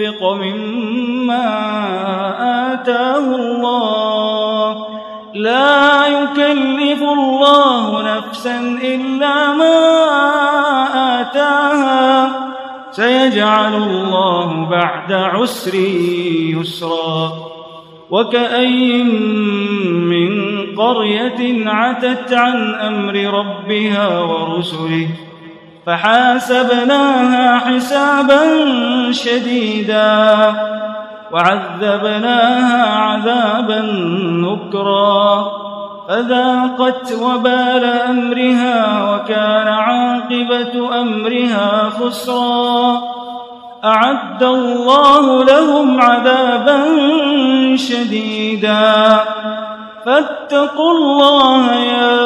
مما آتاه الله. لا يكلف الله نفسا إلا ما آتاها. سيجعل الله بعد عسر يسرا. وكأي من قرية عتت عن أمر ربها ورسله. فحاسبناها حسابا شديدا وعذبناها عذابا نكرا فذاقت وبال أمرها وكان عاقبة أمرها خسرا أعد الله لهم عذابا شديدا فاتقوا الله يا